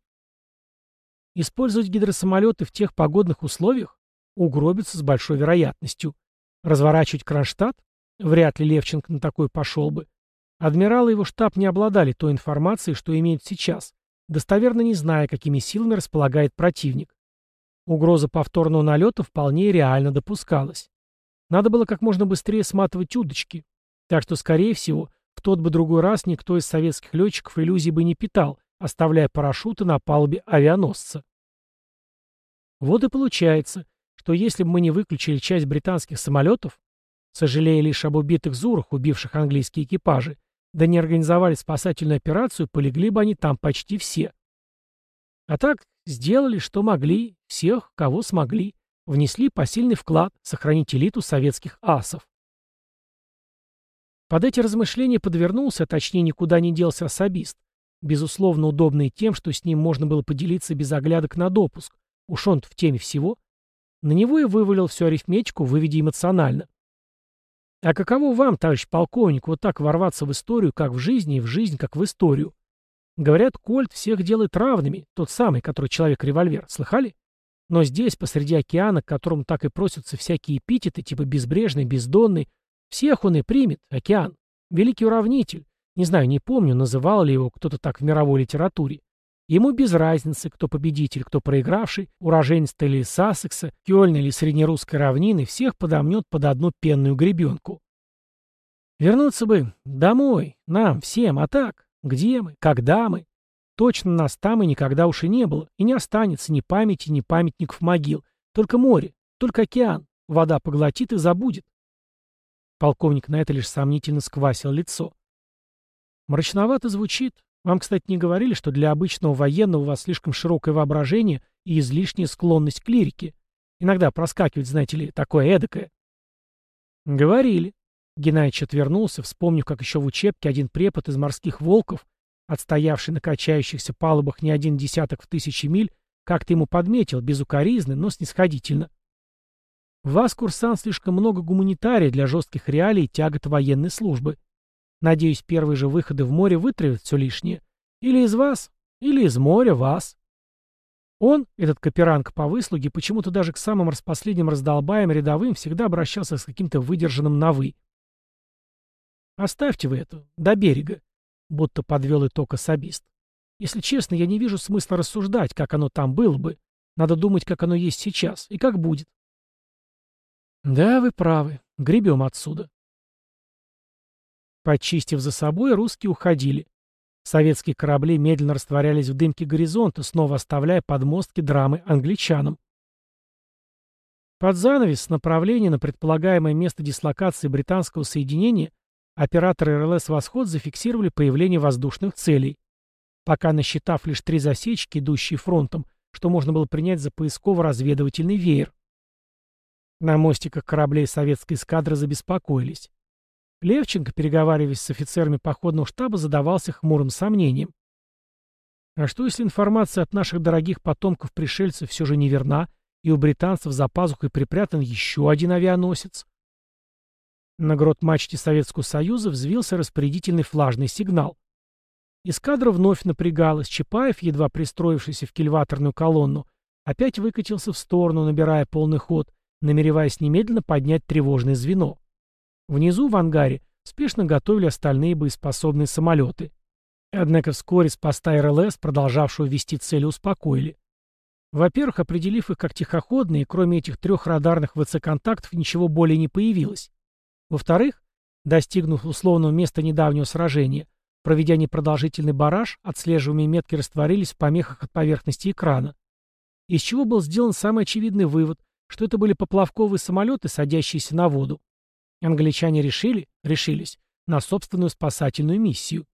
Использовать гидросамолеты в тех погодных условиях угробится с большой вероятностью. Разворачивать Кронштадт? Вряд ли Левченко на такой пошел бы. Адмирал и его штаб не обладали той информацией, что имеют сейчас, достоверно не зная, какими силами располагает противник. Угроза повторного налета вполне реально допускалась. Надо было как можно быстрее сматывать удочки. Так что, скорее всего, в тот бы другой раз никто из советских летчиков иллюзий бы не питал, оставляя парашюты на палубе авианосца. Вот и получается, что если бы мы не выключили часть британских самолетов, сожалея лишь об убитых зурах, убивших английские экипажи, да не организовали спасательную операцию, полегли бы они там почти все. А так сделали, что могли, всех, кого смогли, внесли посильный вклад сохранить элиту советских асов. Под эти размышления подвернулся, точнее никуда не делся особист, безусловно удобный тем, что с ним можно было поделиться без оглядок на допуск, уж он в теме всего. На него и вывалил всю арифметику, выведя эмоционально. А каково вам, товарищ полковник, вот так ворваться в историю, как в жизни, и в жизнь, как в историю? Говорят, Кольт всех делает равными, тот самый, который человек-револьвер. Слыхали? Но здесь, посреди океана, к которому так и просятся всякие эпитеты, типа безбрежный, бездонный, всех он и примет, океан. Великий уравнитель. Не знаю, не помню, называл ли его кто-то так в мировой литературе. Ему без разницы, кто победитель, кто проигравший, уроженец или Сассекса, Кёльна или среднерусской равнины, всех подомнет под одну пенную гребенку. Вернуться бы домой, нам, всем, а так, где мы, когда мы? Точно нас там и никогда уж и не было, и не останется ни памяти, ни памятников могил, только море, только океан, вода поглотит и забудет. Полковник на это лишь сомнительно сквасил лицо. Мрачновато звучит, вам, кстати, не говорили, что для обычного военного у вас слишком широкое воображение и излишняя склонность к лирике. Иногда проскакивает, знаете ли, такое эдакое. Говорили. Геннадьевич отвернулся, вспомнив, как еще в учебке один препод из морских волков, отстоявший на качающихся палубах не один десяток в тысячи миль, как-то ему подметил, безукоризно, но снисходительно. Вас, курсант, слишком много гуманитария для жестких реалий и тягот военной службы. Надеюсь, первые же выходы в море вытравят все лишнее. Или из вас, или из моря вас. Он, этот каперанг по выслуге, почему-то даже к самым распоследним раздолбаем рядовым всегда обращался с каким-то выдержанным на «вы». «Оставьте вы это, до берега», — будто подвел итог особист. «Если честно, я не вижу смысла рассуждать, как оно там было бы. Надо думать, как оно есть сейчас и как будет». «Да, вы правы. Гребем отсюда». Почистив за собой, русские уходили. Советские корабли медленно растворялись в дымке горизонта, снова оставляя подмостки драмы англичанам. Под занавес с направления на предполагаемое место дислокации британского соединения операторы РЛС «Восход» зафиксировали появление воздушных целей. Пока насчитав лишь три засечки, идущие фронтом, что можно было принять за поисково-разведывательный веер. На мостиках кораблей советской эскадры забеспокоились. Левченко, переговариваясь с офицерами походного штаба, задавался хмурым сомнением. А что, если информация от наших дорогих потомков-пришельцев все же неверна, и у британцев за пазухой припрятан еще один авианосец? На грот-мачте Советского Союза взвился распорядительный флажный сигнал. Эскадра вновь напрягалась, Чапаев, едва пристроившийся в кильваторную колонну, опять выкатился в сторону, набирая полный ход, намереваясь немедленно поднять тревожное звено. Внизу, в ангаре, спешно готовили остальные боеспособные самолеты. Однако вскоре с поста РЛС, продолжавшего вести цели, успокоили. Во-первых, определив их как тихоходные, кроме этих трех радарных ВЦ-контактов ничего более не появилось. Во-вторых, достигнув условного места недавнего сражения, проведя непродолжительный бараж, отслеживаемые метки растворились в помехах от поверхности экрана. Из чего был сделан самый очевидный вывод, что это были поплавковые самолеты, садящиеся на воду. Англичане решили, решились, на собственную спасательную миссию.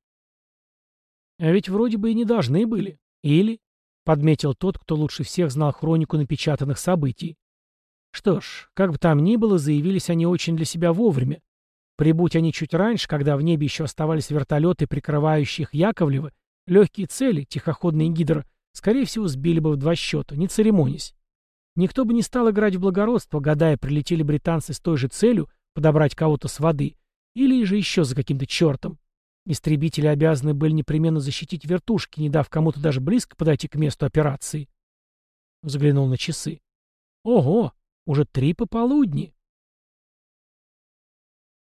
А ведь вроде бы и не должны были. Или, подметил тот, кто лучше всех знал хронику напечатанных событий. Что ж, как бы там ни было, заявились они очень для себя вовремя. Прибудь они чуть раньше, когда в небе еще оставались вертолеты, прикрывающие их Яковлева, легкие цели, тихоходные гидро, скорее всего, сбили бы в два счета, не церемонясь. Никто бы не стал играть в благородство, гадая, прилетели британцы с той же целью, подобрать кого-то с воды, или же еще за каким-то чертом. Истребители обязаны были непременно защитить вертушки, не дав кому-то даже близко подойти к месту операции. Взглянул на часы. Ого, уже три пополудни.